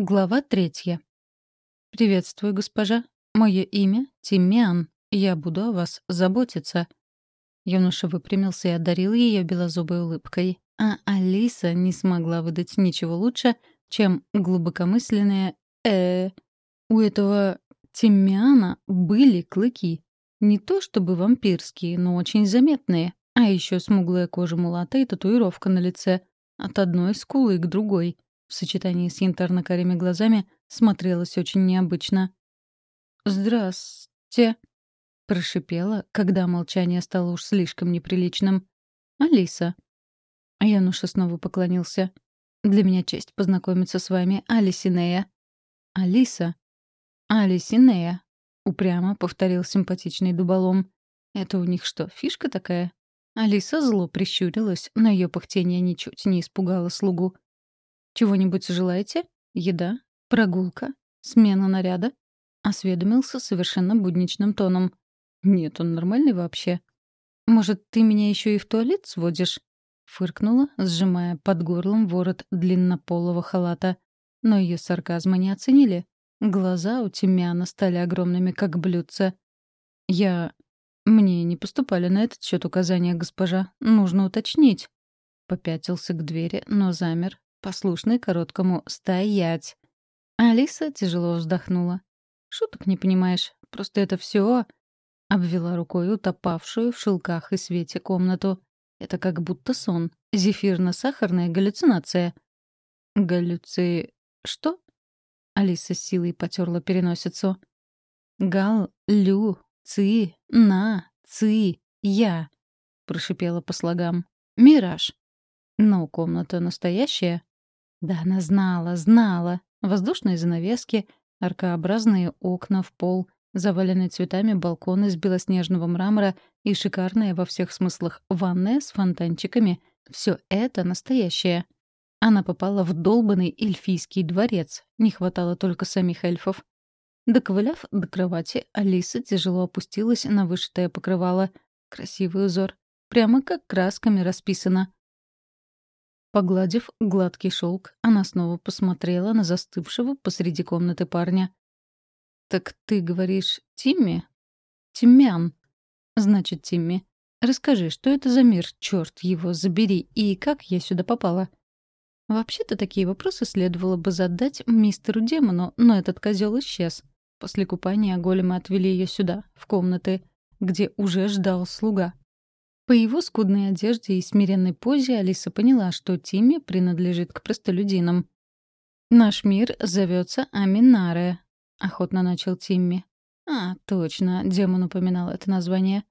Глава третья. «Приветствую, госпожа. Мое имя Тиммиан. Я буду о вас заботиться». Юноша выпрямился и одарил ее белозубой улыбкой. А Алиса не смогла выдать ничего лучше, чем глубокомысленное э У этого Тиммиана были клыки. Не то чтобы вампирские, но очень заметные. А еще смуглая кожа мулата и татуировка на лице. От одной скулы к другой — в сочетании с янтарно-карими глазами смотрелась очень необычно. «Здрасте», — прошипела, когда молчание стало уж слишком неприличным. «Алиса». Януша снова поклонился. «Для меня честь познакомиться с вами, Алисинея». «Алиса». «Алисинея», — упрямо повторил симпатичный дуболом. «Это у них что, фишка такая?» Алиса зло прищурилась, но ее пыхтение ничуть не испугало слугу. «Чего-нибудь желаете? Еда? Прогулка? Смена наряда?» Осведомился совершенно будничным тоном. «Нет, он нормальный вообще». «Может, ты меня еще и в туалет сводишь?» Фыркнула, сжимая под горлом ворот длиннополого халата. Но ее сарказма не оценили. Глаза у Тимяна стали огромными, как блюдца. «Я... Мне не поступали на этот счет указания, госпожа. Нужно уточнить». Попятился к двери, но замер, послушный короткому «стоять». Алиса тяжело вздохнула. «Шуток не понимаешь. Просто это все Обвела рукой утопавшую в шелках и свете комнату. Это как будто сон. Зефирно-сахарная галлюцинация. Галлюци... что? Алиса с силой потерла переносицу. Гал, лю, ци, на, ци, я. Прошипела по слогам. Мираж. Но комната настоящая. Да она знала, знала. Воздушные занавески, аркообразные окна в пол, заваленные цветами балкон из белоснежного мрамора и шикарная во всех смыслах ванная с фонтанчиками — все это настоящее. Она попала в долбанный эльфийский дворец, не хватало только самих эльфов. Доковыляв до кровати, Алиса тяжело опустилась на вышитое покрывало. Красивый узор. Прямо как красками расписано. Погладив гладкий шелк, она снова посмотрела на застывшего посреди комнаты парня. «Так ты говоришь Тимми?» «Тиммян». «Значит, Тимми. Расскажи, что это за мир, черт его забери, и как я сюда попала?» Вообще-то такие вопросы следовало бы задать мистеру демону, но этот козел исчез. После купания големы отвели ее сюда, в комнаты, где уже ждал слуга. По его скудной одежде и смиренной позе Алиса поняла, что Тимми принадлежит к простолюдинам. «Наш мир зовется Аминаре», — охотно начал Тимми. «А, точно, демон упоминал это название.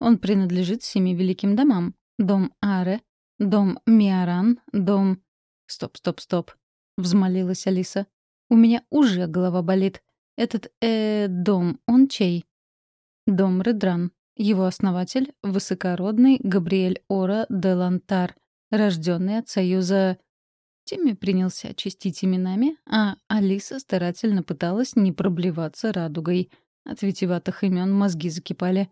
Он принадлежит семи великим домам. Дом Аре, дом Миаран, дом...» «Стоп, стоп, стоп», — взмолилась Алиса. «У меня уже голова болит. Этот, э, дом, он чей?» «Дом Редран», его основатель — высокородный Габриэль Ора де Лантар, рожденный от союза... Тимми принялся очистить именами, а Алиса старательно пыталась не проблеваться радугой. От витиватых имен мозги закипали.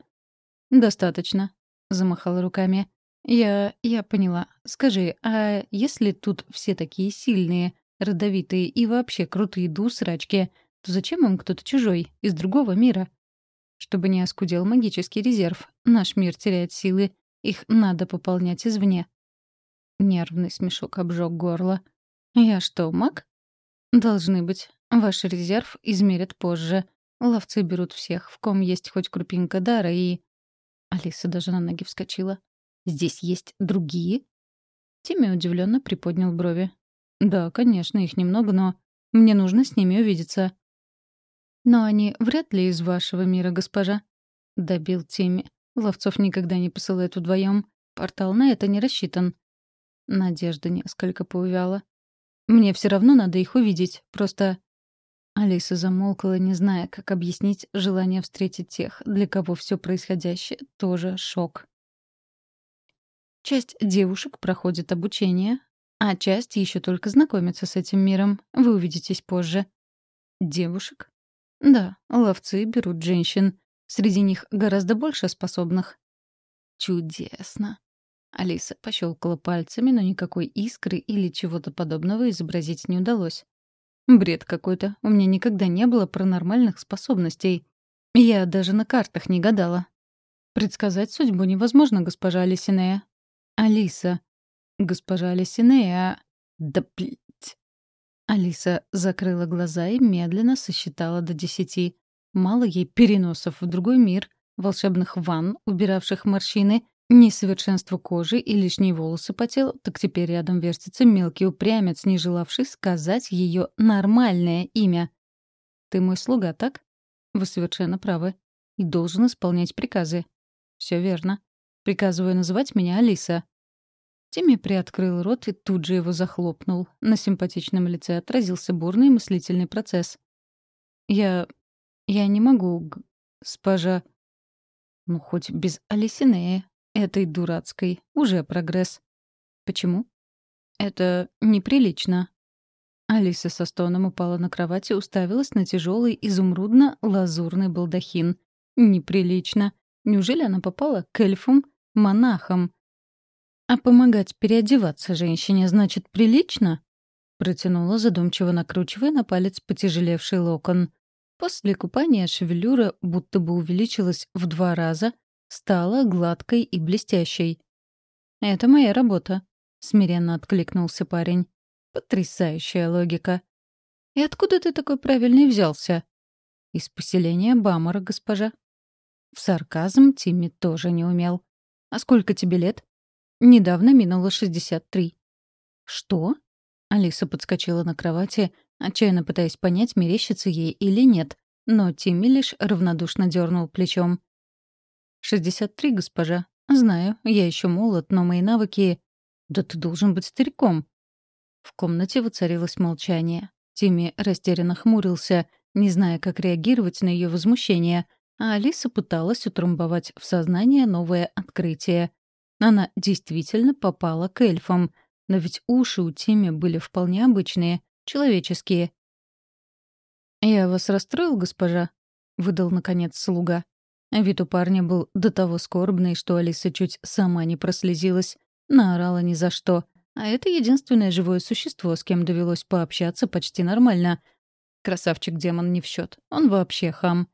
«Достаточно», — замахала руками. «Я... я поняла. Скажи, а если тут все такие сильные, родовитые и вообще крутые дусрачки, то зачем им кто-то чужой, из другого мира?» Чтобы не оскудел магический резерв. Наш мир теряет силы, их надо пополнять извне. Нервный смешок обжег горло. «Я что, маг?» «Должны быть. Ваш резерв измерят позже. Ловцы берут всех, в ком есть хоть крупинка дара, и...» Алиса даже на ноги вскочила. «Здесь есть другие?» Тимми удивленно приподнял брови. «Да, конечно, их немного, но мне нужно с ними увидеться. «Но они вряд ли из вашего мира, госпожа», — добил Тимми. «Ловцов никогда не посылают вдвоем. Портал на это не рассчитан». Надежда несколько поувяла. «Мне все равно надо их увидеть. Просто...» Алиса замолкала, не зная, как объяснить желание встретить тех, для кого все происходящее тоже шок. Часть девушек проходит обучение, а часть еще только знакомится с этим миром. Вы увидитесь позже. Девушек? Да, ловцы берут женщин. Среди них гораздо больше способных. Чудесно. Алиса пощелкала пальцами, но никакой искры или чего-то подобного изобразить не удалось. Бред какой-то. У меня никогда не было паранормальных способностей. Я даже на картах не гадала. Предсказать судьбу невозможно, госпожа Алисинея. Алиса. Госпожа Алисинея. Да. Алиса закрыла глаза и медленно сосчитала до десяти. Мало ей переносов в другой мир, волшебных ванн, убиравших морщины, несовершенство кожи и лишние волосы по телу, так теперь рядом вертится мелкий упрямец, не желавший сказать ее нормальное имя. «Ты мой слуга, так?» «Вы совершенно правы. И должен исполнять приказы». «Все верно. Приказываю называть меня Алиса». Тимми приоткрыл рот и тут же его захлопнул. На симпатичном лице отразился бурный мыслительный процесс. «Я... я не могу, госпожа...» «Ну, хоть без Алисинея, этой дурацкой. Уже прогресс». «Почему?» «Это неприлично». Алиса со стоном упала на кровать и уставилась на тяжелый изумрудно-лазурный балдахин. «Неприлично. Неужели она попала к эльфам-монахам?» «А помогать переодеваться женщине значит прилично?» Протянула, задумчиво накручивая на палец потяжелевший локон. После купания шевелюра будто бы увеличилась в два раза, стала гладкой и блестящей. «Это моя работа», — смиренно откликнулся парень. «Потрясающая логика». «И откуда ты такой правильный взялся?» «Из поселения Бамара, госпожа». В сарказм Тимми тоже не умел. «А сколько тебе лет?» Недавно минуло 63. Что? Алиса подскочила на кровати, отчаянно пытаясь понять, мерещится ей или нет, но Тимми лишь равнодушно дернул плечом. «63, госпожа. Знаю, я еще молод, но мои навыки... Да ты должен быть стариком». В комнате воцарилось молчание. Тимми растерянно хмурился, не зная, как реагировать на ее возмущение, а Алиса пыталась утрамбовать в сознание новое открытие. Она действительно попала к эльфам, но ведь уши у Тимми были вполне обычные, человеческие. «Я вас расстроил, госпожа?» — выдал, наконец, слуга. Вид у парня был до того скорбный, что Алиса чуть сама не прослезилась, наорала ни за что. А это единственное живое существо, с кем довелось пообщаться почти нормально. Красавчик-демон не в счет, он вообще хам.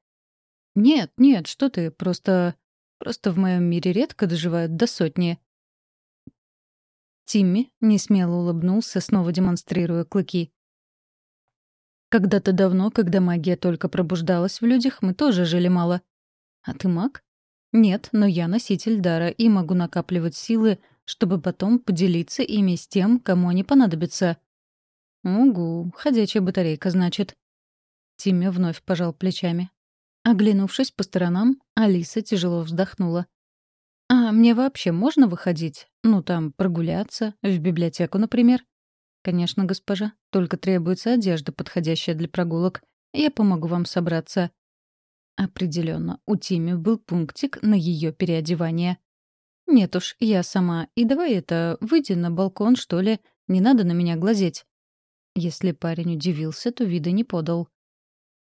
«Нет, нет, что ты, просто Просто в моем мире редко доживают до сотни. Тимми несмело улыбнулся, снова демонстрируя клыки. Когда-то давно, когда магия только пробуждалась в людях, мы тоже жили мало. А ты маг? Нет, но я носитель дара и могу накапливать силы, чтобы потом поделиться ими с тем, кому они понадобятся. Угу, ходячая батарейка, значит. Тимми вновь пожал плечами. Оглянувшись по сторонам, Алиса тяжело вздохнула. «А мне вообще можно выходить? Ну, там, прогуляться, в библиотеку, например?» «Конечно, госпожа. Только требуется одежда, подходящая для прогулок. Я помогу вам собраться». Определенно, у Тими был пунктик на ее переодевание. «Нет уж, я сама. И давай это, выйди на балкон, что ли. Не надо на меня глазеть». Если парень удивился, то вида не подал.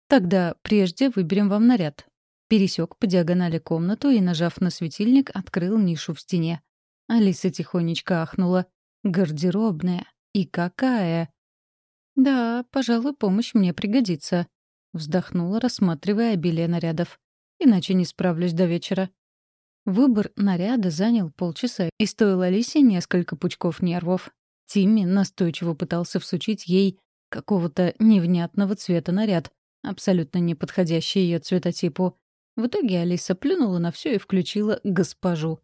Тогда прежде выберем вам наряд. Пересек по диагонали комнату и, нажав на светильник, открыл нишу в стене. Алиса тихонечко ахнула. Гардеробная. И какая! Да, пожалуй, помощь мне пригодится. Вздохнула, рассматривая обилие нарядов. Иначе не справлюсь до вечера. Выбор наряда занял полчаса и стоил Алисе несколько пучков нервов. Тимми настойчиво пытался всучить ей какого-то невнятного цвета наряд, абсолютно не подходящий ее цветотипу. В итоге Алиса плюнула на все и включила госпожу.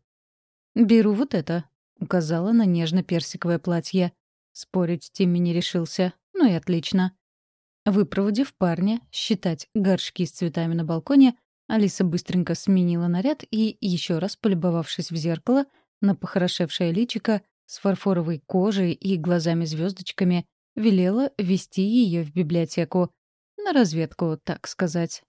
«Беру вот это», — указала на нежно-персиковое платье. Спорить Тимми не решился. Ну и отлично. Выпроводив парня, считать горшки с цветами на балконе, Алиса быстренько сменила наряд и, еще раз полюбовавшись в зеркало, на похорошевшее личико с фарфоровой кожей и глазами-звездочками, велела вести ее в библиотеку. На разведку, так сказать.